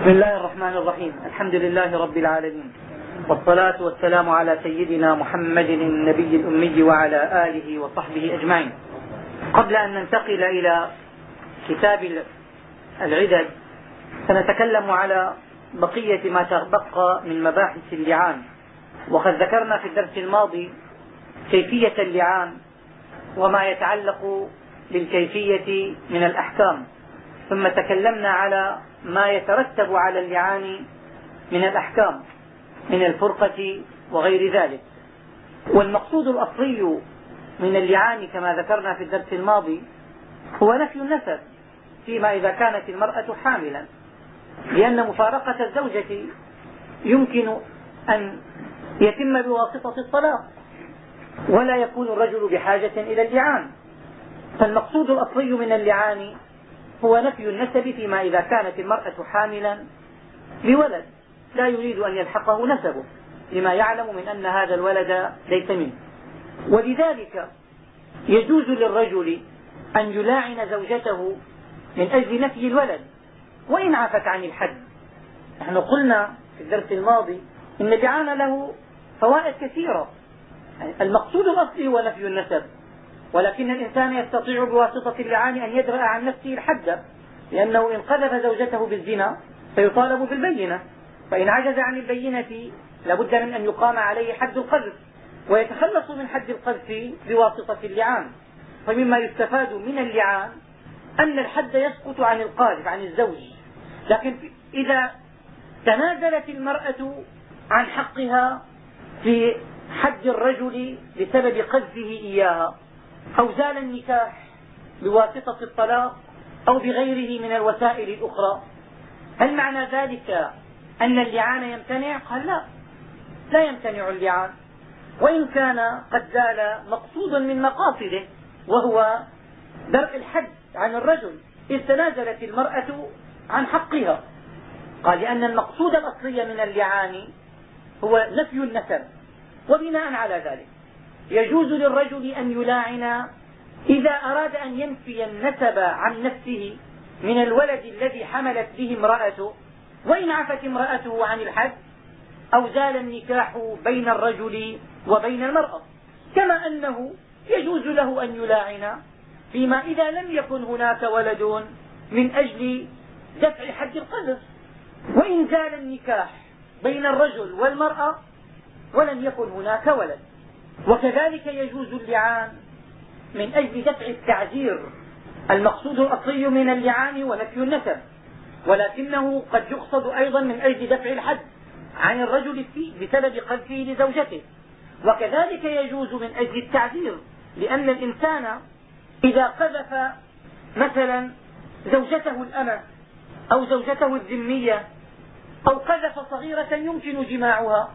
بسم الله الرحمن الرحيم الحمد لله رب العالمين والصلاة والسلام على سيدنا محمد النبي الأمي وعلى آله وصحبه أجمعين قبل أن ننتقل إلى كتاب العدد سنتكلم على بقية ما تبقى من مباحث اللعان وقد ذكرنا في الدرس الماضي كيفية اللعان وما يتعلق بالكيفية من الأحكام ثم تكلمنا على ما يترتب على اللعان من الأحكام من الفرقة وغير ذلك. والمقصود الأصلي من اللعان كما ذكرنا في الدرس الماضي هو نفي النسب فيما إذا كانت المرأة حاملا لأن مفارقة الزوجة يمكن أن يتم بواسطة الطلاق ولا يكون الرجل بحاجة إلى اللعان. فالمقصود الأصلي من اللعان هو نفي النسب فيما إذا كانت المرأة حاملا بولد لا يريد أن يلحقه نسبه لما يعلم من أن هذا الولد ليس منه. ولذلك يجوز للرجل أن يلاعن زوجته من أجل نفي الولد. وإن عفت عن الحد. نحن قلنا في الدرس الماضي إن اللعان له فوائد كثيرة. المقصود الأصلي هو نفي النسب. ولكن الإنسان يستطيع بواسطة اللعان أن يدرأ عن نفسه الحد لأنه إن قذف زوجته بالزنا سيطالب بالبينة فإن عجز عن البينة لابد من أن يقام عليه حد القذف ويتخلص من حد القذف بواسطة اللعان. فمما يستفاد من اللعان أن الحد يسقط عن القاذف عن الزوج. لكن إذا تنازلت المرأة عن حقها في حد الرجل بسبب قذفه إياها أو زال النكاح بواسطة الطلاق أو بغيره من الوسائل الأخرى. هل معنى ذلك أن اللعان يمتنع؟ قال لا لا يمتنع اللعان. وإن كان قد زال مقصودا من مقاصده وهو درء الحد عن الرجل إذ تنازلت المرأة عن حقها. قال لأن المقصود الأصلي من اللعان هو نفي النسب وبناء على ذلك. يجوز للرجل أن يلاعن إذا أراد أن ينفي النسب عن نفسه من الولد الذي حملت به امرأته وإن عفت امرأته عن الحد أو زال النكاح بين الرجل وبين المرأة. كما أنه يجوز له أن يلاعن فيما إذا لم يكن هناك ولد من أجل دفع حد القذف. وإن زال النكاح بين الرجل والمرأة ولم يكن هناك ولد. وكذلك يجوز اللعان من أجل دفع التعزير المقصود الأصلي من اللعان ونفي النسب ولكنه قد يقصد أيضا من أجل دفع الحد عن الرجل بسبب قذفه لزوجته. وكذلك يجوز من أجل التعزير لأن الإنسان إذا قذف مثلا زوجته الأمة أو زوجته الذمية أو قذف صغيرة يمكن جماعها.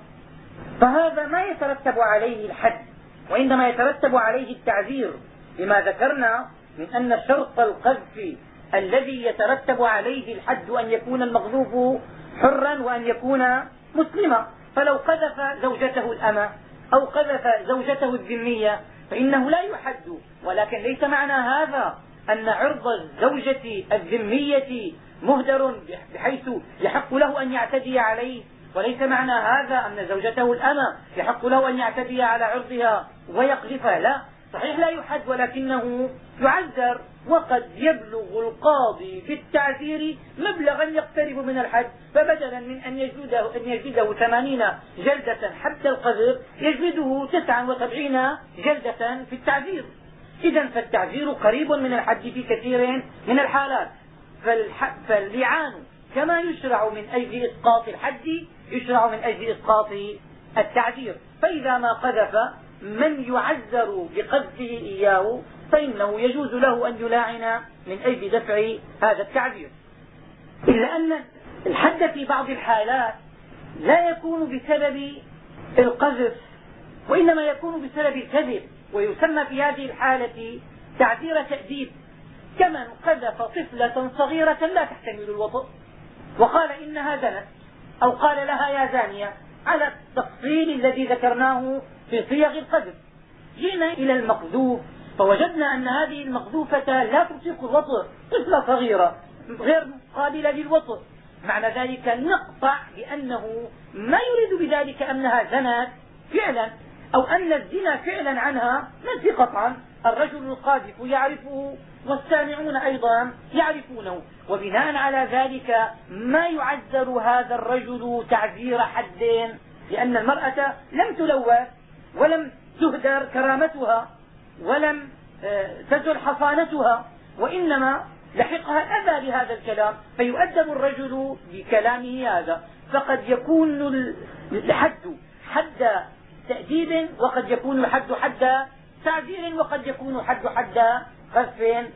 فهذا ما يترتب عليه الحد وإنما يترتب عليه التعذير لما ذكرنا من أن شرط القذف الذي يترتب عليه الحد أن يكون المغلوب حرا وأن يكون مسلما. فلو قذف زوجته الأمة أو قذف زوجته الذمية فإنه لا يحد. ولكن ليس معنى هذا أن عرض الزوجة الذمية مهدر بحيث يحق له أن يعتدي عليه. وليس معنى هذا أن زوجته الأمة يحق له أن يعتدي على عرضها ويقذفها لا صحيح لا يحد ولكنه يعذر وقد يبلغ القاضي بالتعذير مبلغا يقترب من الحد. فبدلا من أن يجلده, أن يجلده ثمانين جلدة حتى القذف يجلده تسعا وسبعين جلدة في التعذير. إذا فالتعذير قريب من الحد في كثير من الحالات. فاللعان كما يشرع من أجل إسقاط الحد يشرع من أجل إسقاط التعذير. فإذا ما قذف من يعذر بقذفه إياه فإنه يجوز له أن يلاعن من أجل دفع هذا التعذير. إلا أن الحد في بعض الحالات لا يكون بسبب القذف وإنما يكون بسبب الكذب ويسمى في هذه الحالة تعذير تأديب. كمن قذف طفلة صغيرة لا تحتمل الوطء. وقال إنها زنت. أو قال لها يا زانية على التفصيل الذي ذكرناه في صيغ القذف جئنا إلى المقذوف فوجدنا أن هذه المقذوفة لا تطيق الوطء طفلة صغيرة غير قابلة للوطء معنى ذلك نقطع بأنه ما يريد بذلك أنها زنت فعلا أو أن الزنا فعلا عنها ننفي قطعا الرجل القاذف يعرفه والسامعون أيضا يعرفونه. وبناء على ذلك ما يعذر هذا الرجل تعذير حد لأن المرأة لم تلوث ولم تهدر كرامتها ولم آه، تزل حصانتها وإنما لحقها الأذى بهذا الكلام فيؤدب الرجل بكلامه هذا. فقد يكون الحد حد تأديب وقد يكون الحد حد تعزير وقد يكون حد حد قذف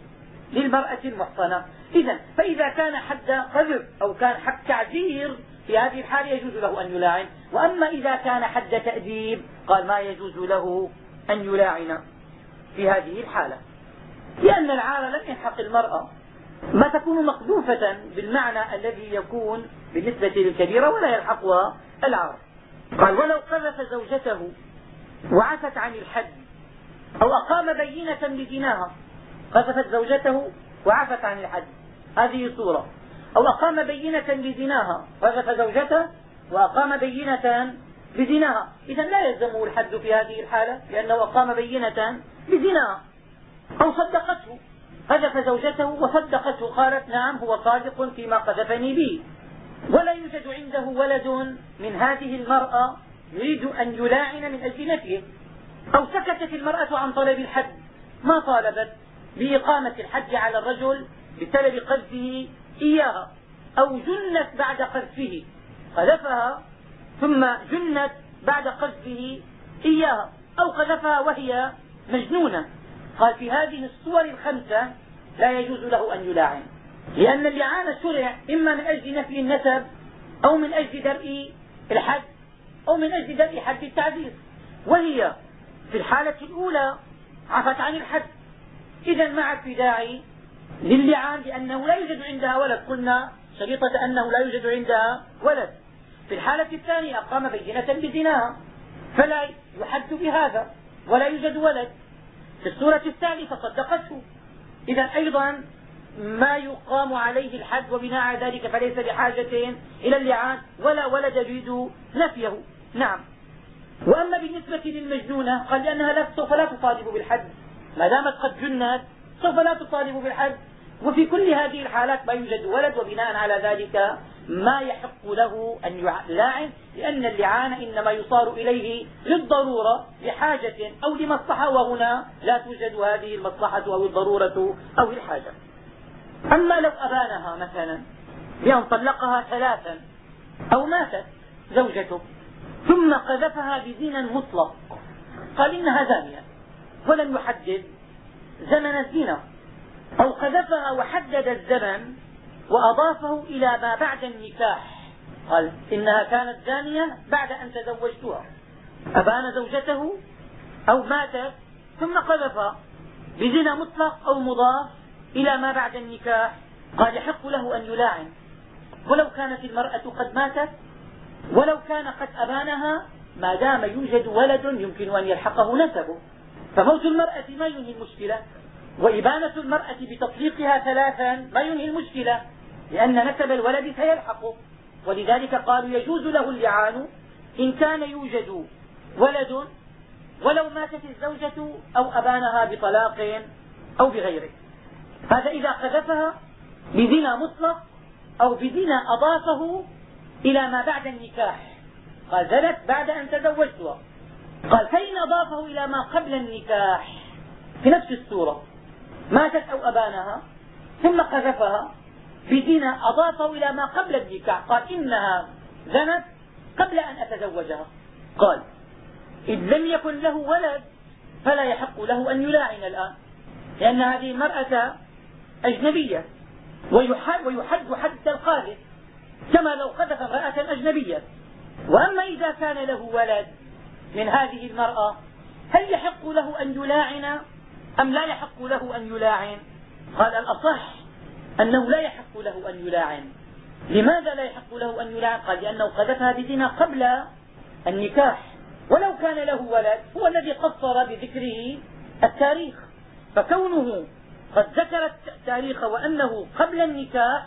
للمرأة المحصنة. إذا فإذا كان حد قذف أو كان حد تعزير في هذه الحالة يجوز له أن يلاعن. وأما إذا كان حد تأديب قال ما يجوز له أن يلاعن في هذه الحالة. لأن العار لم يلحق المرأة. ما تكون مقذوفة بالمعنى الذي يكون بالنسبة للكبيرة ولا يلحقها العار. قال ولو قذف زوجته وعفت عن الحد أو أقام بينة بزناها قذفت زوجته وعفت عن الحد. هذه صورة. أو أقام بينة بزناها. قذف زوجته وأقام بينة بزناها. إذا لا يلزمه الحد في هذه الحالة لأنه أقام بينة بزناها. أو صدقته. قذف زوجته وصدقته. قالت نعم هو صادق فيما قذفني به. ولا يوجد عنده ولد من هذه المرأة يريد أن يلاعن من أجل نفيه أو سكتت المرأة عن طلب الحد. ما طالبت بإقامة الحد على الرجل بسبب قذفه إياها أو جنت بعد قذفه قذفها ثم جنت بعد قذفه إياها أو قذفها وهي مجنونة. قال في هذه الصور الخمسة لا يجوز له أن يلاعن لأن اللعان شرع إما من أجل نفي النسب أو من أجل درء الحد أو من أجل درء حد التعذير وهي في الحالة الأولى عفت عن الحد. إذا ما عاد في داعي للعان لأنه لا يوجد عندها ولد. قلنا شريطة أنه لا يوجد عندها ولد. في الحالة الثانية أقام بينة بزناها فلا يحد بهذا ولا يوجد ولد. في الصورة الثالثة صدقته إذا أيضا ما يقام عليه الحد وبناء على ذلك فليس بحاجة إلى اللعان ولا ولد يريد نفيه. نعم. وأما بالنسبة للمجنونة قال لأنها لا سوف لا تطالب بالحد. ما دامت قد جنت سوف لا تطالب بالحد وفي كل هذه الحالات ما يوجد ولد وبناء على ذلك ما يحق له أن يلاعن لأن اللعان إنما يصار إليه للضرورة لحاجة أو لمصلحة وهنا لا توجد هذه المصلحة أو الضرورة أو الحاجة. أما لو أبانها مثلا بأن طلقها ثلاثا أو ماتت زوجته ثم قذفها بزنا مطلق قال إنها زانية ولم يحدد زمن الزنا أو قذفها وحدد الزمن وأضافه إلى ما بعد النكاح. قال إنها كانت زانية بعد أن تزوجتها. أبان زوجته أو ماتت ثم قذف بزنا مطلق أو مضاف إلى ما بعد النكاح. قال يحق له أن يلاعن. ولو كانت المرأة قد ماتت ولو كان قد أبانها ما دام يوجد ولد يمكن أن يلحقه نسبه. فموت المرأة ما ينهي المشكلة وإبانة المرأة بتطليقها ثلاثا ما ينهي المشكلة لأن نسب الولد سيلحقه ولذلك قالوا يجوز له اللعان إن كان يوجد ولد ولو ماتت الزوجة أو أبانها بطلاق أو بغيره. هذا إذا قذفها بزنا مطلق أو بزنا أضافه إلى ما بعد النكاح. قال زنت بعد أن تزوجتها. قال فإن أضافه إلى ما قبل النكاح في نفس السورة ماتت أو أبانها ثم قذفها بزنا أضافه إلى ما قبل النكاح قال إنها زنت قبل أن أتزوجها. قال إذ لم يكن له ولد فلا يحق له أن يلاعن الآن لأن هذه المرأة أجنبية ويحد, ويحد حد القاذف كما لو قذف امرأة أجنبية. وأما إذا كان له ولد من هذه المرأة هل يحق له أن يلاعن أم لا يحق له أن يلاعن؟ قال الأصح أنه لا يحق له أن يلاعن. لماذا لا يحق له أن يلاعن؟ قال لأنه قذفها بزنا قبل النكاح. ولو كان له ولد هو الذي قصر بذكره التاريخ. فكونه قد ذكر التاريخ وأنه قبل النكاح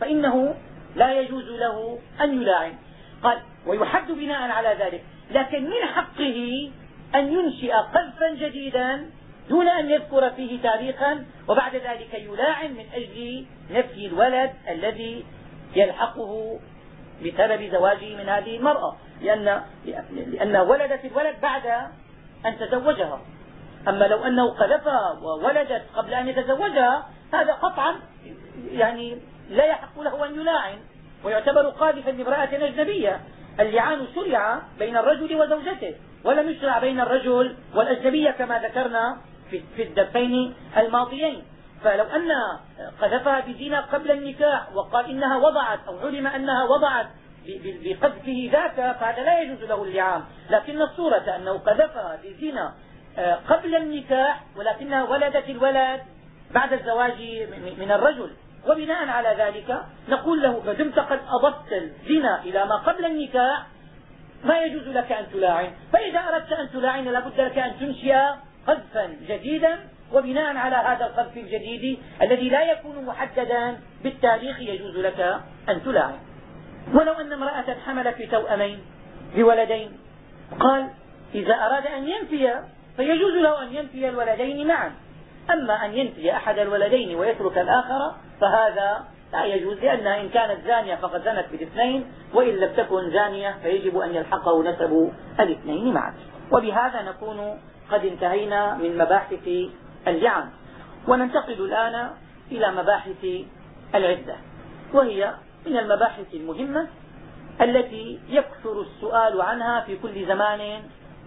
فإنه لا يجوز له أن يلاعن. قال ويحد بناء على ذلك. لكن من حقه أن ينشئ قذفا جديدا دون أن يذكر فيه تاريخا وبعد ذلك يلاعن من أجل نفي الولد الذي يلحقه بسبب زواجه من هذه المرأة. لأن لأنها ولدت الولد بعد أن تزوجها. أما لو أنه قذفها وولدت قبل أن يتزوجها هذا قطعا يعني لا يحق له أن يلاعن. ويعتبر قاذفا لامرأة أجنبية. اللعان شرع بين الرجل وزوجته ولم يشرع بين الرجل والأجنبية كما ذكرنا في الدرسين الماضيين. فلو أن قذفها بزنا قبل النكاح وقال إنها وضعت أو علم أنها وضعت بقذفه ذاك فهذا لا يجوز له اللعان. لكن الصورة أنه قذفها بزنا آه، قبل النكاح ولكنها ولدت الولد بعد الزواج من الرجل. وبناء على ذلك نقول له ما دمت قد أضفت الزنا إلى ما قبل النكاح ما يجوز لك أن تلاعن. فإذا أردت أن تلاعن لابد لك أن تنشئ قذفا جديدا وبناء على هذا القذف الجديد الذي لا يكون محددا بالتاريخ يجوز لك أن تلاعن. ولو أن امرأة حملت بتوأمين بولدين قال إذا أراد أن ينفي فيجوز له أن ينفي الولدين معا. أما أن ينفي أحد الولدين ويترك الآخر فهذا لا يجوز لأنها إن كانت زانية فقد زنت بالاثنين وإن لم تكن زانية فيجب أن يلحقه نسب الاثنين معا. وبهذا نكون قد انتهينا من مباحث اللعان وننتقل الآن إلى مباحث العدة. وهي من المباحث المهمة التي يكثر السؤال عنها في كل زمان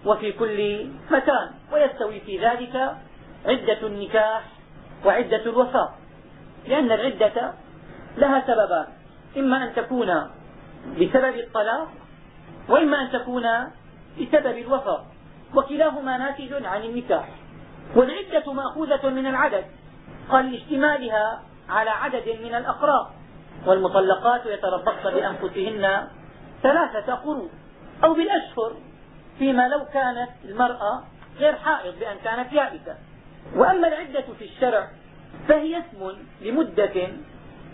وفي كل مكان ويستوي في ذلك عدة النكاح وعدة الوفاة. لأن العدة لها سببان. إما أن تكون بسبب الطلاق وإما أن تكون بسبب الوفاة. وكلاهما ناتج عن النكاح. والعدة مأخوذة من العدد. قال لاشتمالها على عدد من الأقراء والمطلقات يتربصن بأنفسهن ثلاثة قروء أو بالأشهر فيما لو كانت المرأة غير حائض بأن كانت يائسة. وأما العدة في الشرع فهي اسم لمدة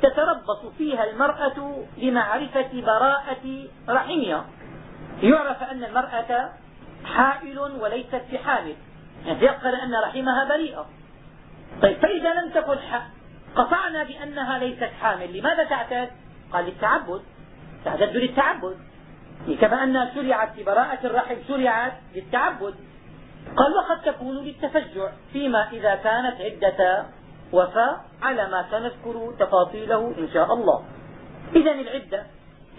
تتربص فيها المرأة لمعرفة براءة رحمها. يعرف أن المرأة حائل وليست بحامل يعني تيقن أن رحمها بريئة. طيب فإذا لم تكن قطعنا بأنها ليست حامل. لماذا تعتد قال للتعبد. تعتد للتعبد. كما أنها شرعت في براءة الرحم شرعت للتعبد. قال وقد تكون للتفجع فيما إذا كانت عدة وفاء على ما سنذكر تفاصيله إن شاء الله. إذا العدة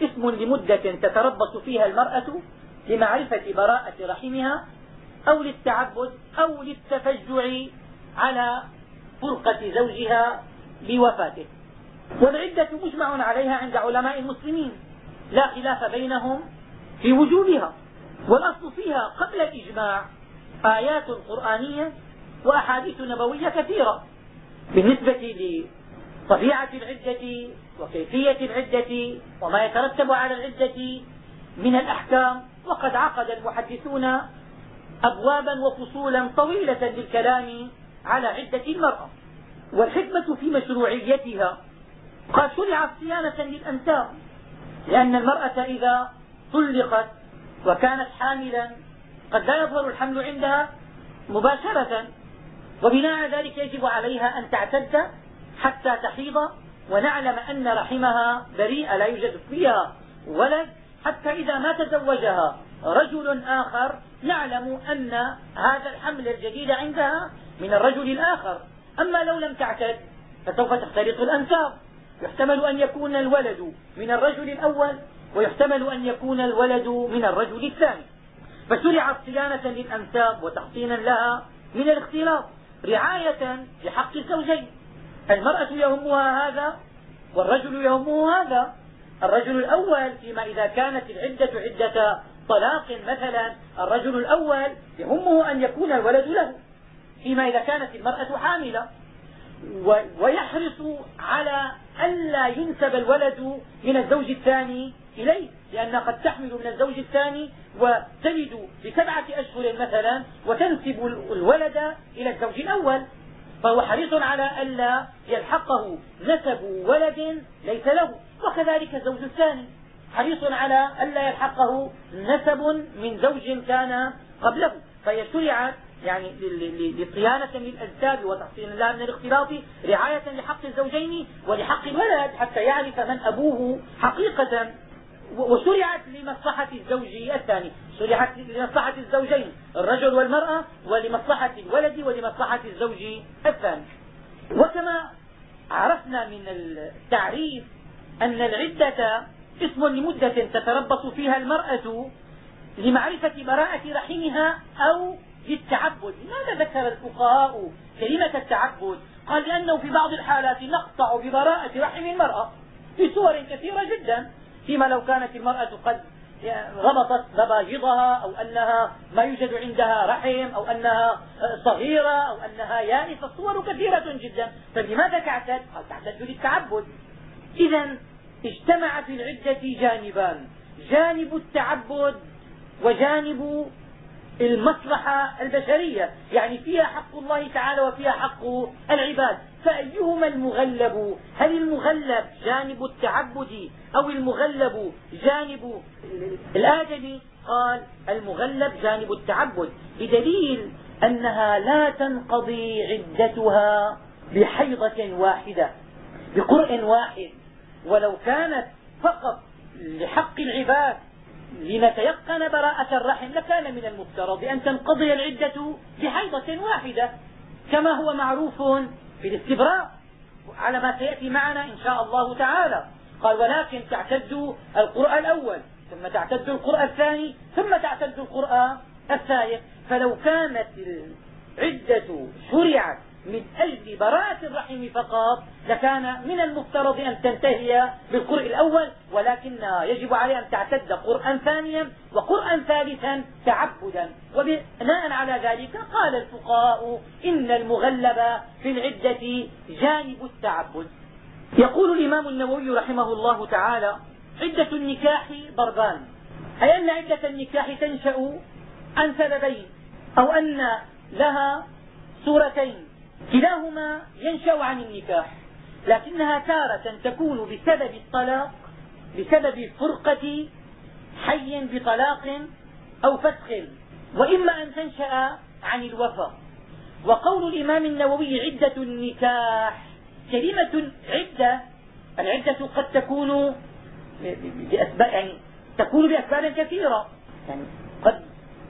اسم لمدة تتربص فيها المرأة لمعرفة براءة رحمها أو للتعبد أو للتفجع على فرقة زوجها بوفاته. والعدة مجمع عليها عند علماء المسلمين لا خلاف بينهم في وجوبها. والأصل فيها قبل الإجماع آيات قرآنية وأحاديث نبوية كثيرة. بالنسبة لطبيعة العدة وكيفية العدة وما يترتب على العدة من الأحكام وقد عقد المحدثون أبوابا وفصولا طويلة للكلام على عدة المرأة. والحكمة في مشروعيتها قد شرعت صيانة للأنساب لأن المرأة إذا طلقت وكانت حاملا قد لا يظهر الحمل عندها مباشرة. وبناء ذلك يجب عليها أن تعتد حتى تحيض ونعلم أن رحمها بريئة لا يوجد فيها ولد حتى إذا ما تزوجها رجل آخر نعلم أن هذا الحمل الجديد عندها من الرجل الآخر. أما لو لم تعتد فسوف تختلط الأنساب يحتمل أن يكون الولد من الرجل الأول ويحتمل أن يكون الولد من الرجل الثاني. فشرعت صيانة للأنساب وتحصينا لها من الاختلاط. رعاية لحق الزوجين. المرأة يهمها هذا والرجل يهمه هذا. الرجل الأول فيما إذا كانت العدة عدة طلاق مثلا الرجل الأول يهمه أن يكون الولد له فيما إذا كانت المرأة حاملة. ويحرص على ألا ينسب الولد من الزوج الثاني إليه لأنها قد تحمل من الزوج الثاني وتلد بسبعة أشهر مثلا وتنسب الولد إلى الزوج الأول. فهو حريص على ألا يلحقه نسب ولد ليس له وكذلك الزوج الثاني حريص على ألا يلحقه نسب من زوج كان قبله. فهي شرعت يعني لصيانة للأنساب وتحصين لها من الاختلاط رعاية لحق الزوجين ولحق الولد حتى يعرف من أبوه حقيقة. وشرعت لمصلحة الزوج الثاني. شرعت لمصلحة الزوجين الرجل والمرأة ولمصلحة الولد ولمصلحة الزوج الثاني. وكما عرفنا من التعريف أن العدة اسم لمدة تتربص فيها المرأة لمعرفة براءة رحمها أو للتعبد. لماذا ذكر الفقهاء كلمة التعبد؟ قال لأنه في بعض الحالات نقطع ببراءة رحم المرأة في صور كثيرة جدا. فيما لو كانت المرأة قد ربطت مباجضها أو أنها ما يوجد عندها رحم أو أنها صغيرة أو أنها يائسة صور كثيرة جدا. فلماذا تعتد؟ قال تعتد للتعبد. إذا اجتمع في العدة جانبان جانب التعبد وجانب المصلحة البشرية يعني فيها حق الله تعالى وفيها حق العباد. فأيهما المغلب؟ هل المغلب جانب التعبد أو المغلب جانب الآدمي قال المغلب جانب التعبد. بدليل أنها لا تنقضي عدتها بحيضة واحدة بقرء واحد. ولو كانت فقط لحق العباد لنتيقن براءة الرحم. لكان من المفترض أن تنقضي العدة بحيضة واحدة كما هو معروف في الاستبراء على ما سيأتي معنا إن شاء الله تعالى. قال ولكن تعتد القرآن الأول ثم تعتد القرآن الثاني ثم تعتد القرآن الثالث فلو كانت العدة شرعت من أجل براءة الرحم فقط لكان من المفترض أن تنتهي بالقرء الأول ولكنها يجب عليها أن تعتد قرآن ثانيا وقرآن ثالثا تعبدا. وبناء على ذلك قال الفقهاء إن المغلب في العدة جانب التعبد. يقول الإمام النووي رحمه الله تعالى عدة النكاح ضربان. أي أن عدة النكاح تنشأ عن سببين أو أن لها صورتين. كلاهما ينشأ عن النكاح لكنها تارة تكون بسبب الطلاق بسبب فرقة حي بطلاق أو فسخ وإما أن تنشأ عن الوفاء وقول الإمام النووي عدة النكاح كلمة عدة العدة قد تكون بأسباب يعني تكون بأسباب كثيرة. يعني قد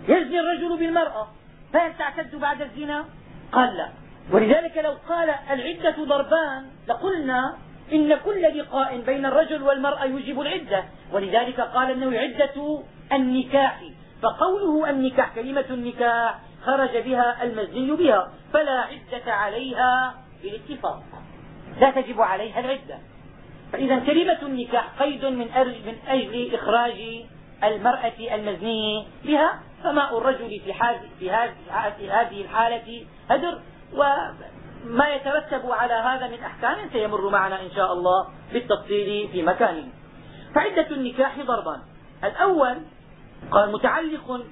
يزني الرجل بالمرأة فهل تعتد بعد الزنا؟ قال لا. ولذلك لو قال العدة ضربان لقلنا إن كل لقاء بين الرجل والمرأة يوجب العدة. ولذلك قال إنه عدة النكاح. فقوله النكاح كلمة النكاح خرج بها المزني بها. فلا عدة عليها بالاتفاق. لا تجب عليها العدة. فإذا كلمة النكاح قيد من أجل إخراج المرأة المزني بها. فماء الرجل في هذه الحالة هدر. وما يترتب على هذا من أحكام سيمر معنا إن شاء الله بالتفصيل في مكانه. فعدة النكاح ضربان. الأول قال متعلق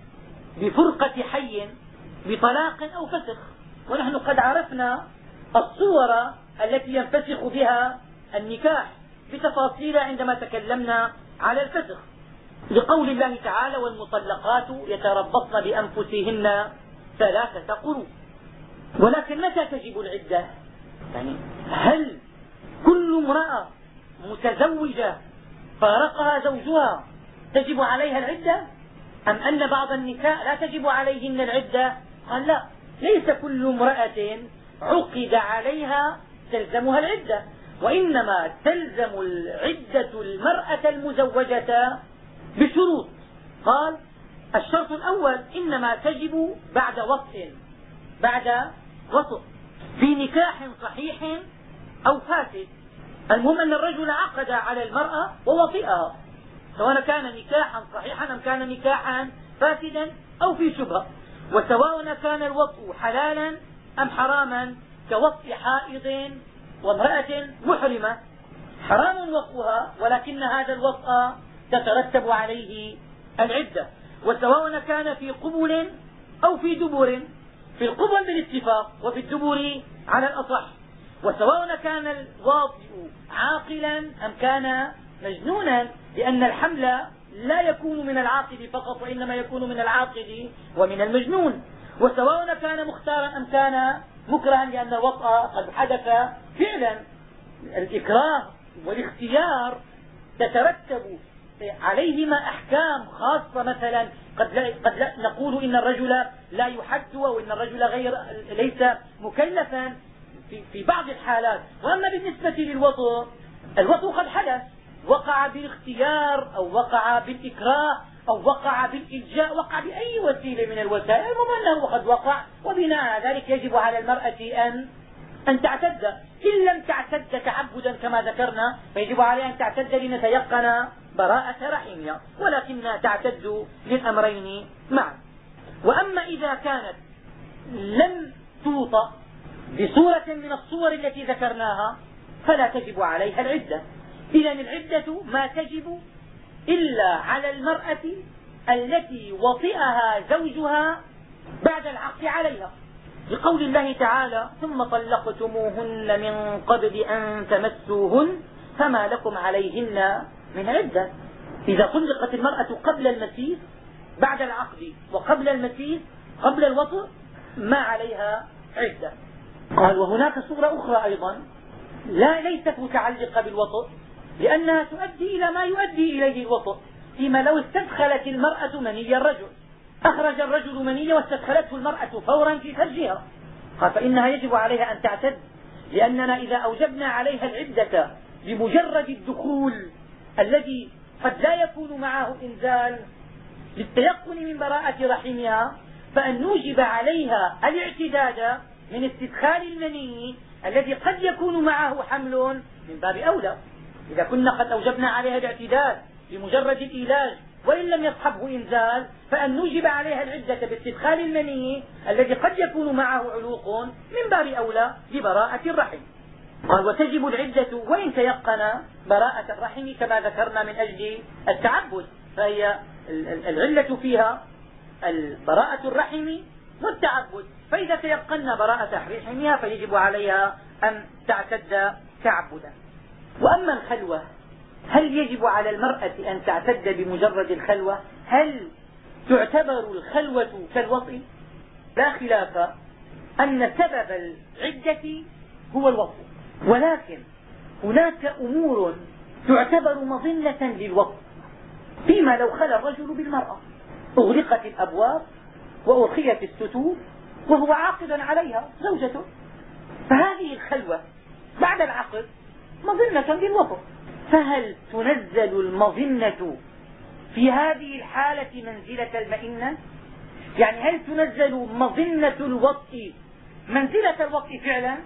بفرقة حي بطلاق أو فسخ. ونحن قد عرفنا الصور التي ينفسخ بها النكاح بتفاصيل عندما تكلمنا على الفسخ. لقول الله تعالى والمطلقات يتربصن بأنفسهن ثلاثة قروء ولكن متى تجب العدة؟ يعني هل كل امرأة متزوجة فارقها زوجها تجب عليها العدة؟ أم أن بعض النساء لا تجب عليهن العدة؟ قال لا ليس كل امرأة عقد عليها تلزمها العدة وإنما تلزم العدة المرأة المزوجة بشروط. قال الشرط الأول إنما تجب بعد وطء بعد وطء في نكاح صحيح أو فاسد. المهم أن الرجل عقد على المرأة ووطئها سواء كان نكاحا صحيحا أم كان نكاحا فاسدا أو في شبهة. وسواء كان الوطء حلالا أم حراما كوطء حائض وامرأة محرمة. حرام وطئها ولكن هذا الوطء تترتب عليه العدة. وسواء كان في قبل أو في دبر في القبل بالاتفاق وفي الدبر على الأصح. وسواء كان الواطئ عاقلا أم كان مجنونا لأن الحمل لا يكون من العاقل فقط وإنما يكون من العاقل ومن المجنون. وسواء كان مختارا أم كان مكرها لأن الوطء قد حدث فعلا. الإكراه والاختيار تترتب عليهما أحكام خاصة مثلا قد لا, قد لا نقول إن الرجل لا يحد أو إن الرجل غير ليس مكلفا في, في بعض الحالات. وأما بالنسبة للوطء الوطء قد حدث. وقع بالاختيار أو وقع بالإكراه أو وقع بالإلجاء وقع بأي وسيلة من الوسائل المهم أنه قد وقع. وبناء على ذلك يجب على المرأة أن أن تعتد. إن لم تعتد تعبدا كما ذكرنا فيجب عليها أن تعتد لنتيقن براءة رحمها ولكنها تعتد للأمرين معا. وأما إذا كانت لم توطأ بصورة من الصور التي ذكرناها فلا تجب عليها العدة. إذا العدة ما تجب إلا على المرأة التي وطئها زوجها بعد العقد عليها. لقول الله تعالى ثم طلقتموهن من قبل أن تمسوهن فما لكم عليهن من عدة. إذا طلقت المرأة قبل المسيس بعد العقد وقبل المسيس قبل الوطء ما عليها عدة. قال وهناك صورة أخرى أيضا لا ليست متعلقة بالوطء لأنها تؤدي إلى ما يؤدي إليه الوطء فيما لو استدخلت المرأة مني الرجل أخرج الرجل مني واستدخلته المرأة فورا في فرجها. قال فإنها يجب عليها أن تعتد لأننا إذا أوجبنا عليها العدة بمجرد الدخول الذي قد لا يكون معه إنزال للتيقن من براءة رحمها فأن نوجب عليها الاعتداد من استدخال المني الذي قد يكون معه حمل من باب أولى. إذا كنا قد أوجبنا عليها الاعتداد بمجرد الإيلاج وإن لم يصحبه إنزال فأن نوجب عليها العدة باستدخال المني الذي قد يكون معه علوق من باب أولى لبراءة الرحم. قال وتجب العدة وإن تيقن براءة الرحم كما ذكرنا من أجل التعبد فهي العلة فيها براءة الرحم والتعبد. فإذا تيقنا براءة رحمها فيجب عليها أن تعتد تعبدا. وأما الخلوة هل يجب على المرأة أن تعتد بمجرد الخلوة؟ هل تعتبر الخلوة كالوطء لا خلاف أن سبب العدة هو الوطء ولكن هناك أمور تعتبر مظنة للوطء فيما لو خلى الرجل بالمرأة. أغلقت الأبواب وأرخيت الستور وهو عاقد عليها زوجته فهذه الخلوة بعد العقد مظنة للوطء فهل تنزل المظنة في هذه الحالة منزلة المئنة؟ يعني هل تنزل مظنة الوطء منزلة الوطء فعلا؟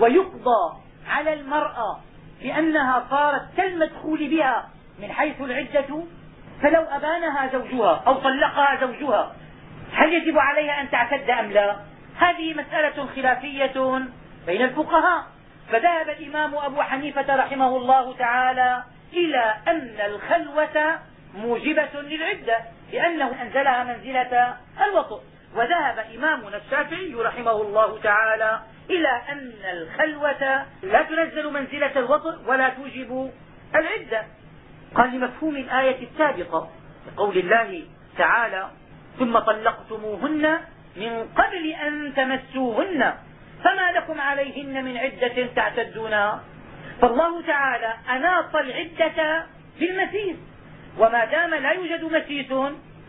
ويقضى على المرأة بأنها صارت كالمدخول بها من حيث العدة فلو أبانها زوجها أو طلقها زوجها هل يجب عليها أن تعتد أم لا؟ هذه مسألة خلافية بين الفقهاء. فذهب الإمام أبو حنيفة رحمه الله تعالى إلى أن الخلوة موجبة للعدة لأنه أنزلها منزلة الوطء وذهب إمامنا الشافعي رحمه الله تعالى إلى أن الخلوة لا تنزل منزلة الوطء ولا توجب العدة. قال لمفهوم الآية السابقة لقول الله تعالى ثم طلقتموهن من قبل أن تمسوهن فما لكم عليهن من عدة تعتدونها فالله تعالى أناط العدة بالمسيس وما دام لا يوجد مسيس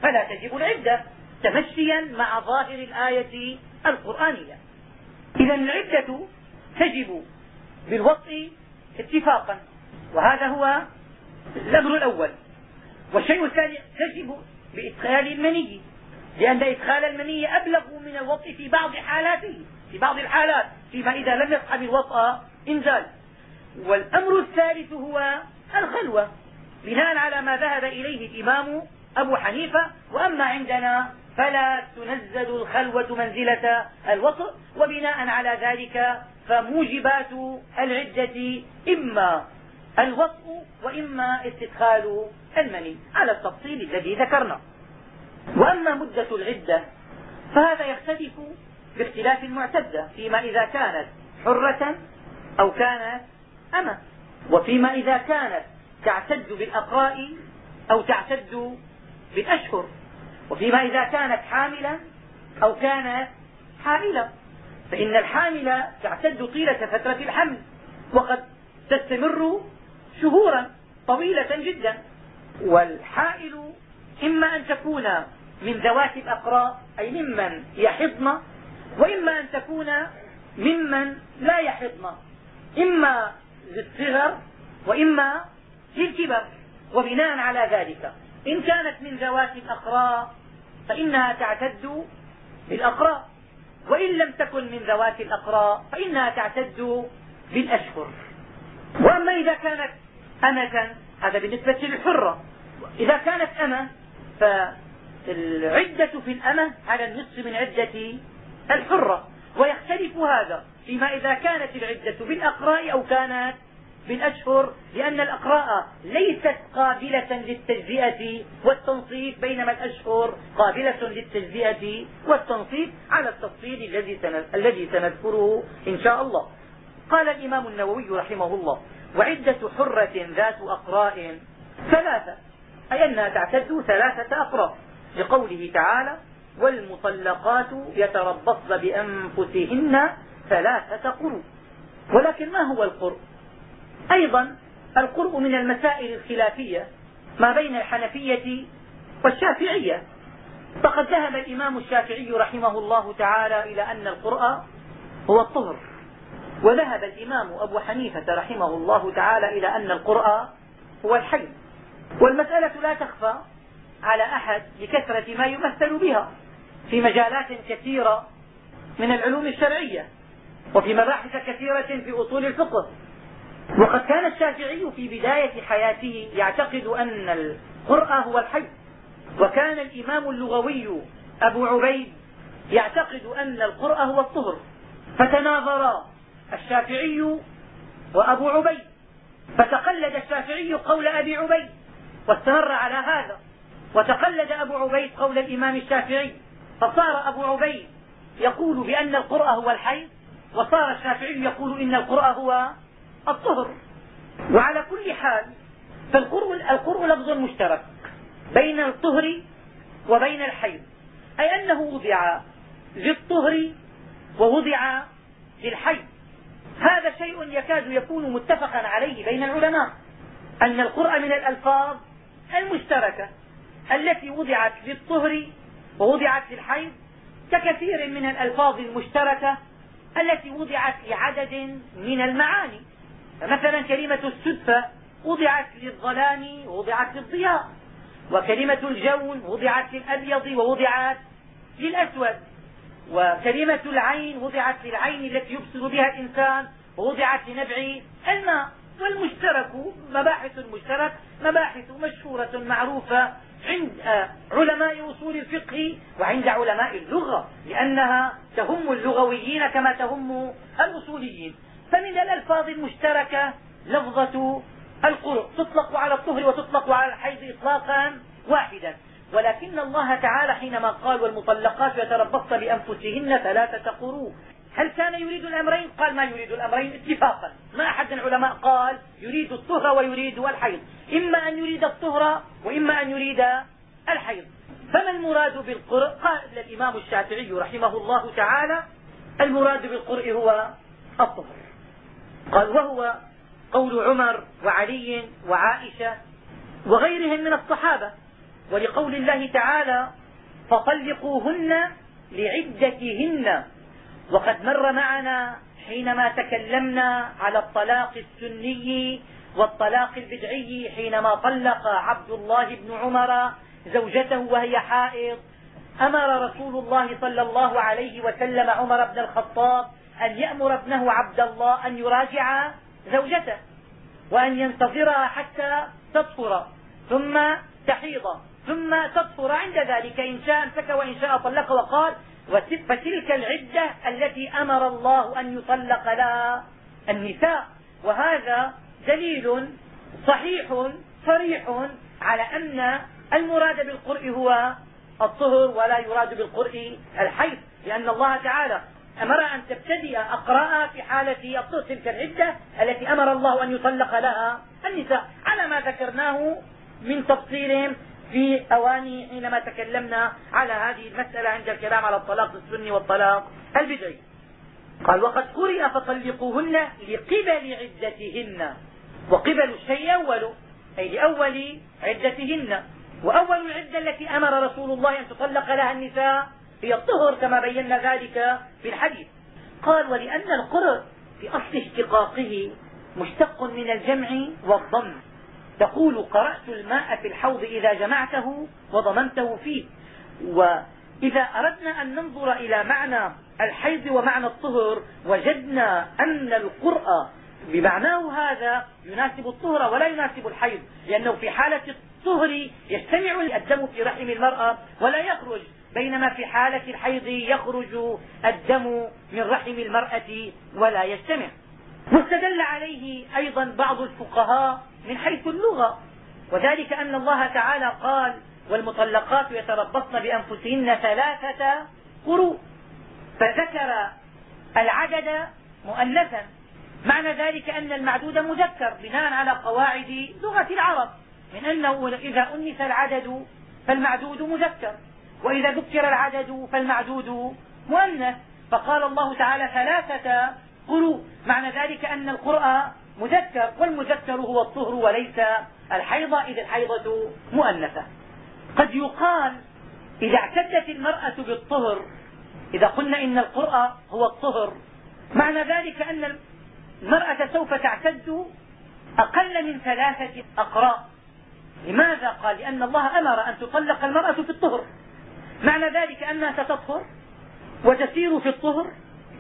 فلا تجب العدة. تمشيا مع ظاهر الآية القرآنية. إذا العدة تجب بالوطء اتفاقا وهذا هو الأمر الأول. والشيء الثاني تجب بإدخال المني لأن إدخال المني أبلغ من الوطء في بعض حالاته في بعض الحالات فيما إذا لم يصحب الوطأ إنزال. والأمر الثالث هو الخلوة بناء على ما ذهب إليه الإمام أبو حنيفة وأما عندنا فلا تنزل الخلوة منزلة الوطء وبناء على ذلك فموجبات العدة إما الوطء وإما استدخال المني. على التفصيل الذي ذكرنا. وأما مدة العدة فهذا يختلف باختلاف المعتدة فيما إذا كانت حرة أو كانت أمة وفيما إذا كانت تعتد بالأقراء أو تعتد بالأشهر. وفيما إذا كانت حاملا أو كانت حاملة. فإن الحامل تعتد طيلة فترة الحمل وقد تستمر شهورا طويلة جدا. والحائل إما أن تكون من ذوات الأقراء أي ممن يحضن وإما أن تكون ممن لا يحضن إما للصغر وإما للكبر وبناء على ذلك. إن كانت من ذوات الأقراء فإنها تعتد بالأقراء وإن لم تكن من ذوات الأقراء فإنها تعتد بالأشهر. وأما إذا كانت أمة هذا بالنسبة للحرة. إذا كانت أمة فالعدة في الأمة على النصف من عدة الحرة. ويختلف هذا فيما إذا كانت العدة بالأقراء أو كانت بالأشهر لأن الأقراء ليست قابلة للتجزئة والتنصيف بينما الأشهر قابلة للتجزئة والتنصيف على التفصيل الذي سنذكره إن شاء الله. قال الإمام النووي رحمه الله وعدة حرة ذات أقراء ثلاثة أي أنها تعتد ثلاثة أقراء. لقوله تعالى والمطلقات يتربصن بأنفسهن ثلاثة قروء ولكن ما هو القرء؟ أيضا القرء من المسائل الخلافية ما بين الحنفية والشافعية. فقد ذهب الإمام الشافعي رحمه الله تعالى إلى أن القرء هو الطهر. وذهب الإمام أبو حنيفة رحمه الله تعالى إلى أن القرء هو الحي. والمسألة لا تخفى على أحد لكثرة ما يمثل بها في مجالات كثيرة من العلوم الشرعية وفي مباحث كثيرة في أصول الفقه. وقد كان الشافعي في بداية حياته يعتقد أن القرء هو الحي. وكان الإمام اللغوي أبو عبيد يعتقد أن القرء هو الطهر. فتناظرا الشافعي وأبو عبيد. فتقلد الشافعي قول أبي عبيد واستمر على هذا. وتقلد أبو عبيد قول الإمام الشافعي. فصار أبو عبيد يقول بأن القرء هو الحي وصار الشافعي يقول إن القرء هو الطهر. وعلى كل حال فالقرء القرء لفظ مشترك بين الطهر وبين الحيض. أي أنه وضع للطهر ووضع للحيض. هذا شيء يكاد يكون متفقا عليه بين العلماء أن القرء من الألفاظ المشتركة التي وضعت للطهر ووضعت للحيض ككثير من الألفاظ المشتركة التي وضعت لعدد من المعاني. فمثلا كلمة السدفة وضعت للظلام ووضعت للضياء وكلمة الجون وضعت للأبيض ووضعت للأسود وكلمة العين وضعت للعين التي يبصر بها الإنسان ووضعت لنبع الماء. والمشترك مباحث المشترك مباحث مشهورة معروفة عند علماء أصول الفقه وعند علماء اللغة لأنها تهم اللغويين كما تهم الأصوليين. فمن الألفاظ المشتركة لفظة القرء تطلق على الطهر وتطلق على الحيض إطلاقا واحدا. ولكن الله تعالى حينما قال والمطلقات يتربصن بأنفسهن ثلاثة قروء هل كان يريد الأمرين؟ قال ما يريد الأمرين اتفاقا. ما أحد العلماء قال يريد الطهر ويريد الحيض. إما أن يريد الطهر وإما أن يريد الحيض. فما المراد بالقرء؟ قال الإمام الشافعي رحمه الله تعالى المراد بالقرء هو الطهر. قال وهو قول عمر وعلي وعائشة وغيرهم من الصحابة. ولقول الله تعالى فطلقوهن لعدتهن. وقد مر معنا حينما تكلمنا على الطلاق السني والطلاق البدعي حينما طلق عبد الله بن عمر زوجته وهي حائض أمر رسول الله صلى الله عليه وسلم عمر بن الخطاب أن يأمر ابنه عبد الله أن يراجع زوجته وأن ينتظرها حتى تطهر ثم تحيض ثم تطهر عند ذلك إن شاء امسك وإن شاء طلق وقال فتلك العدة التي أمر الله أن يطلق لها النساء. وهذا دليل صحيح صريح على أن المراد بالقرء هو الطهر ولا يراد بالقرء الحيض لأن الله تعالى أمرها أن تبتدئ أقراءها في حالة تلك العدة التي أمر الله أن يطلق لها النساء. على ما ذكرناه من تفصيل في أواني حينما تكلمنا على هذه المسألة عند الكلام على الطلاق السني والطلاق البدعي. قال وقد قرئ فطلقوهن لقبل عدتهن وقبل الشيء أول أي لأول عدتهن وأول العدة التي أمر رسول الله أن تطلق لها النساء هي الطهر كما بينا ذلك في الحديث. قال ولأن القرء في أصل اشتقاقه مشتق من الجمع والضم. تقول قرأت الماء في الحوض إذا جمعته وضممته فيه. وإذا أردنا أن ننظر إلى معنى الحيض ومعنى الطهر وجدنا أن القرء بمعناه هذا يناسب الطهر ولا يناسب الحيض لأنه في حالة الطهر يجتمع الدم في رحم المرأة ولا يخرج. بينما في حالة الحيض يخرج الدم من رحم المرأة ولا يجتمع. واستدل عليه أيضا بعض الفقهاء من حيث اللغة وذلك أن الله تعالى قال والمطلقات يتربصن بأنفسهن ثلاثة قروء فذكر العدد مؤنثا معنى ذلك أن المعدود مذكر بناء على قواعد لغة العرب من أنه إذا أنث العدد فالمعدود مذكر. وإذا ذكر العدد فالمعدود مؤنث فقال الله تعالى ثلاثة قروء معنى ذلك أن القرآن مذكر والمذكر هو الطهر وليس الحيضة إذ الحيضة مؤنثة. قد يقال إذا اعتدت المرأة بالطهر إذا قلنا إن القرآن هو الطهر معنى ذلك أن المرأة سوف تعتد أقل من ثلاثة أقراء لماذا؟ قال لأن الله أمر أن تطلق المرأة في الطهر. معنى ذلك أنها ستطهر وتسير في الطهر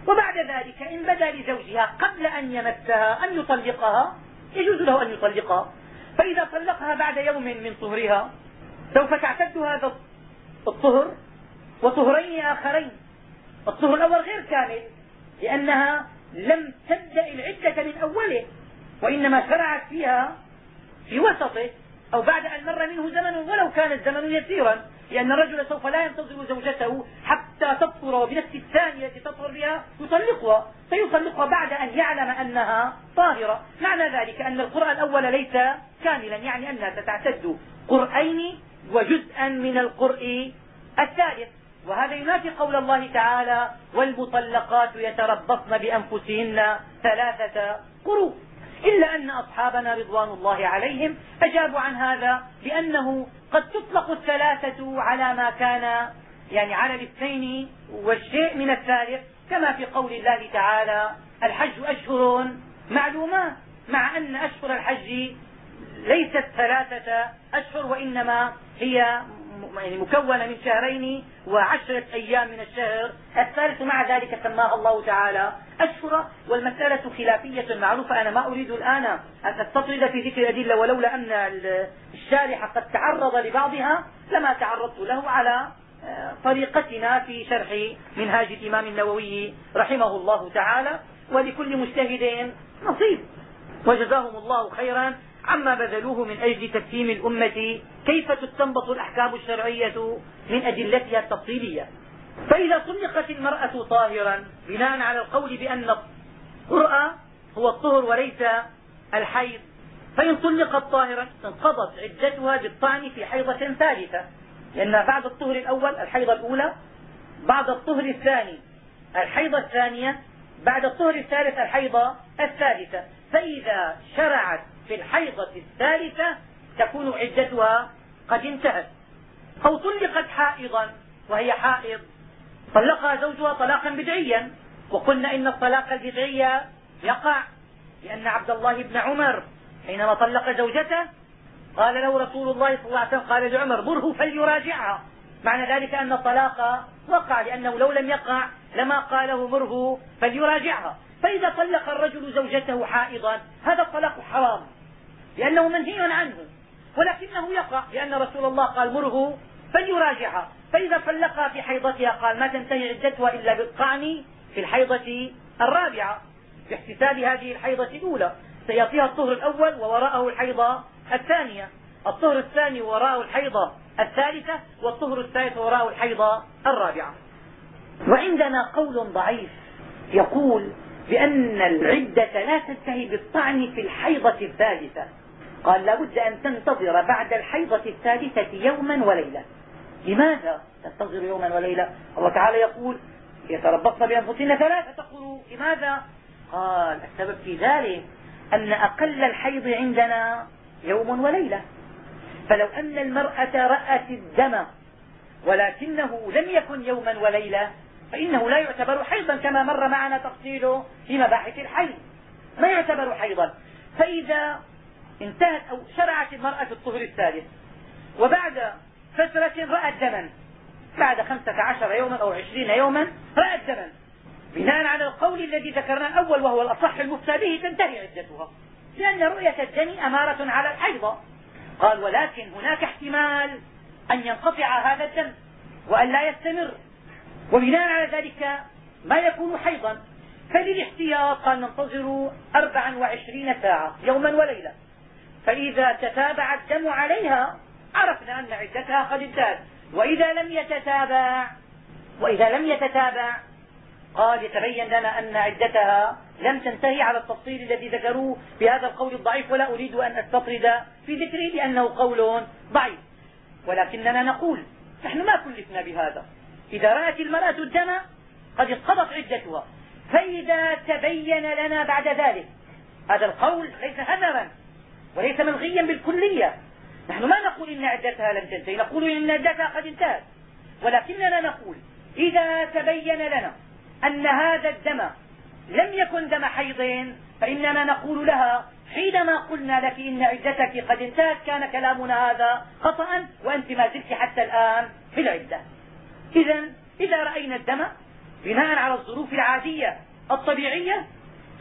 وبعد ذلك إن بدا لزوجها قبل أن يمسها أن يطلقها يجوز له أن يطلقها. فإذا طلقها بعد يوم من طهرها سوف تعتد هذا الطهر وطهرين آخرين. الطهر الأول غير كامل لأنها لم تبدأ العدة من أوله وإنما شرعت فيها في وسطه أو بعد أن مر منه زمن ولو كان الزمن يسيرا. لأن الرجل سوف لا ينتظر زوجته حتى تطهر وبنفس الثانية التي تطهر بها يطلقها فيطلقها بعد أن يعلم أنها طاهرة. معنى ذلك أن القرآن الأول ليس كاملا يعني أنها ستعتد قرآين وجزءا من القرء الثالث. وهذا ينافي قول الله تعالى والمطلقات يتربصن بأنفسهن ثلاثة قروء. إلا أن أصحابنا رضوان الله عليهم أجابوا عن هذا بأنه قد تطلق الثلاثة على ما كان يعني على الاثنين والشيء من الثالث كما في قول الله تعالى الحج أشهر معلومات مع أن أشهر الحج ليست ثلاثة أشهر وإنما هي يعني مكونة من شهرين وعشرة أيام من الشهر. الثالث مع ذلك سماها الله تعالى أشهر والمسألة خلافية معروفة. أنا ما أريد الآن أن أستطرد في ذكر الأدلة ولولا أن الشارح قد تعرض لبعضها لما تعرضت له على آه، طريقتنا في شرح منهاج الإمام النووي رحمه الله تعالى. ولكل مجتهد نصيب. وجزاهم الله خيرا. عما بذلوه من أجل تفهيم الأمة كيف تستنبط الأحكام الشرعية من أدلتها التفصيلية. فإذا طلقت المرأة طاهرا بناء على القول بأن القرأ هو الطهر وليس الحيض فإن طلقت طاهرا انقضت عدتها بالطعن في حيضة ثالثة. لأن بعد الطهر الأول الحيضة الأولى بعد الطهر الثاني الحيضة الثانية بعد الطهر الثالث الحيضة الثالثة. فإذا شرعت في الحيضة الثالثة تكون عدتها قد انتهت. أو طلقت حائضا وهي حائض طلقها زوجها طلاقا بدعيا. وقلنا إن الطلاق البدعي يقع لأن عبد الله بن عمر حينما طلق زوجته قال له رسول الله صلى الله عليه وسلم قال لعمر مره فليراجعها معنى ذلك أن الطلاق وقع لأنه لو لم يقع لما قاله مره فليراجعها فإذا طلق الرجل زوجته حائضا هذا الطلاق حرام لأنه منهي عنه ولكنه يقع لأن رسول الله قال مره فليراجعها. فإذا طلقها في حيضتها قال ما تنتهي عدتها إلا بالطعن في الحيضة الرابعة. باحتساب هذه الحيضة الأولى سيعطيها الطهر الأول ووراءه الحيضة الثانية. الطهر الثاني وراءه الحيضة الثالثة والطهر الثالث وراءه الحيضة الرابعة. وعندنا قول ضعيف يقول بأن العدة لا تنتهي بالطعن في الحيضة الثالثة. قال لا بد أن تنتظر بعد الحيضة الثالثة يوما وليلة. لماذا تنتظر يوما وليلة؟ الله تعالى يقول يتربصن بأنفسهن ثلاثة قروء لماذا؟ قال السبب في ذلك أن أقل الحيض عندنا يوم وليلة. فلو أن المرأة رأت الدم ولكنه لم يكن يوما وليلة فإنه لا يعتبر حيضا كما مر معنا تفصيله في مباحث الحيض. ما يعتبر حيضا؟ فإذا انتهت أو شرعت المرأة في الطهر الثالث وبعد فترة رأت دما بعد خمسة عشر يوما أو عشرين يوما رأت دما. بناء على القول الذي ذكرناه الأول وهو الأصح المفتى به تنتهي عدتها. لأن رؤية الدم أمارة على الحيضة قال ولكن هناك احتمال أن ينقطع هذا الدم وأن لا يستمر. وبناء على ذلك ما يكون حيضا. فللاحتياط قال ننتظر أربعا وعشرين ساعة يوما وليلة فإذا تتابع الدم عليها عرفنا أن عدتها قد انتهت. وإذا لم يتتابع وإذا لم يتتابع قال يتبين لنا أن عدتها لم تنتهي على التفصيل الذي ذكروه بهذا القول الضعيف ولا أريد أن أستطرد في ذكره لأنه قول ضعيف. ولكننا نقول نحن ما كلفنا بهذا. إذا رأت المرأة الدم قد انقضت عدتها. فإذا تبين لنا بعد ذلك هذا القول ليس هدرا وليس ملغيا بالكلية. نحن ما نقول إن عدتها لم تنتهي نقول إن عدتها قد انتهت. ولكننا نقول إذا تبين لنا أن هذا الدم لم يكن دم حيض فإننا نقول لها حينما قلنا لك إن عدتك قد انتهت كان كلامنا هذا خطأ وأنت ما زلت حتى الآن في العدة. إذا إذا رأينا الدم بناء على الظروف العادية الطبيعية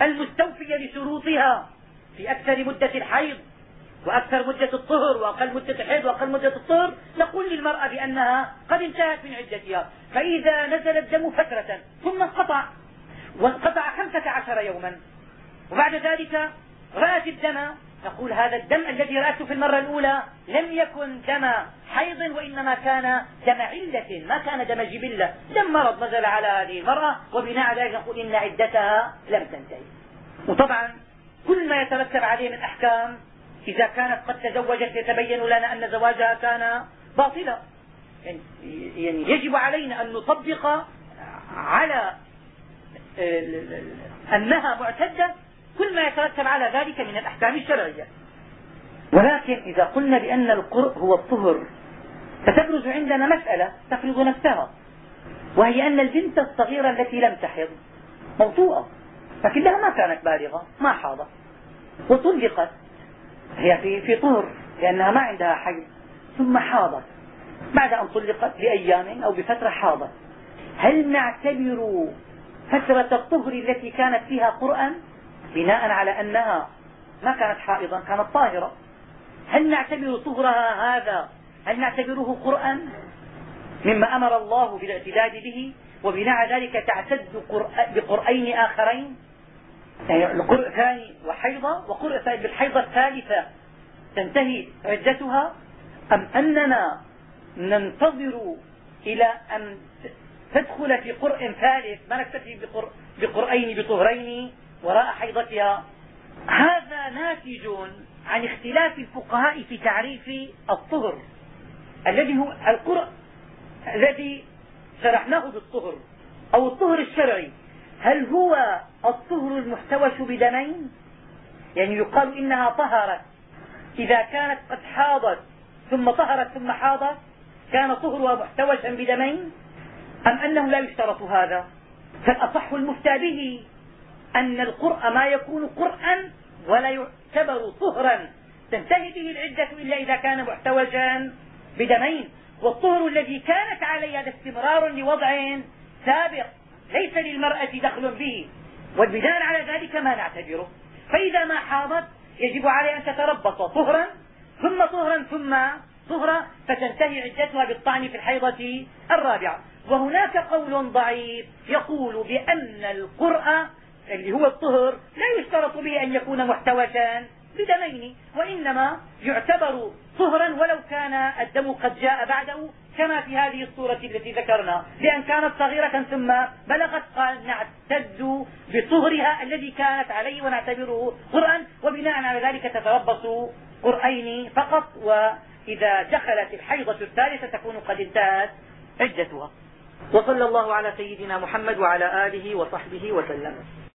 المستوفية لشروطها في أكثر مدة الحيض وأكثر مدة الطهر وأقل مدة الحيض وأقل مدة الطهر نقول للمرأة بأنها قد انتهت من عدتها فإذا نزل الدم فترة ثم انقطع وانقطع خمسة عشر يوما وبعد ذلك رأت الدم نقول هذا الدم الذي رأته في المرة الأولى لم يكن دم حيض وإنما كان دم علة ما كان دم جبلة. دم مرض نزل على هذه المرأة وبناء ذلك نقول إن عدتها لم تنتهي. وطبعا كل ما يترتب عليه من أحكام إذا كانت قد تزوجت يتبين لنا أن زواجها كان باطلا. يعني, يعني يجب علينا أن نطبق على أنها معتدة كل ما يترتب على ذلك من الأحكام الشرعية. ولكن إذا قلنا بأن القرء هو الطهر فتبرز عندنا مسألة تفرض نفسها وهي أن البنت الصغيرة التي لم تحض موطوءة لكنها ما كانت بالغة ما حاضت وطلقت. هي في في طهر لأنها ما عندها حيض ثم حاضت. بعد أن طلقت بأيام أو بفترة حاضت. هل نعتبر فترة الطهر التي كانت فيها قرآن؟ بناء على أنها ما كانت حائضا كانت طاهرة. هل نعتبر طهرها هذا؟ هل نعتبره قرآن؟ مما أمر الله بالاعتداد به وبناء على ذلك تعتد بقرآين آخرين يعني القرء ثاني وحيضة وقرء بالحيضة الثالثة تنتهي عدتها أم أننا ننتظر إلى أن تدخل في قرء ثالث ما نكتفي بقرئين بطهرين؟ وراء حيضتها. هذا ناتج عن اختلاف الفقهاء في تعريف الطهر الذي هو القرء الذي شرحناه بالطهر أو الطهر الشرعي. هل هو الطهر المحتوش بدمين؟ يعني يقال إنها طهرت. إذا كانت قد حاضت ثم طهرت ثم حاضت كان طهرها محتوشا بدمين؟ أم أنه لا يشترط هذا؟ فالأصح المفتى به أن القرء ما يكون قرءا ولا يعتبر طهرا. تنتهي به العدة إلا إذا كان محتوجا بدمين. والطهر الذي كانت عليه هذا استمرار لوضع سابق ليس للمرأة دخل به. والبناء على ذلك ما نعتبره. فإذا ما حاضت يجب عليها أن تتربص طهرا ثم طهرا ثم طهرا فتنتهي عدتها بالطعن في الحيضة الرابعة. وهناك قول ضعيف يقول بأن القرء اللي هو الطهر لا يشترط به أن يكون محتوشا بدمين وإنما يعتبر طهرا ولو كان الدم قد جاء بعده كما في هذه الصورة التي ذكرنا. لأن كانت صغيرة ثم بلغت قال نعتد بطهرها الذي كانت عليه ونعتبره قرآن. وبناء على ذلك تتربص قرآين فقط وإذا دخلت الحيضة الثالثة تكون قد انتهت عدتها. وصلى الله على سيدنا محمد وعلى آله وصحبه وسلم.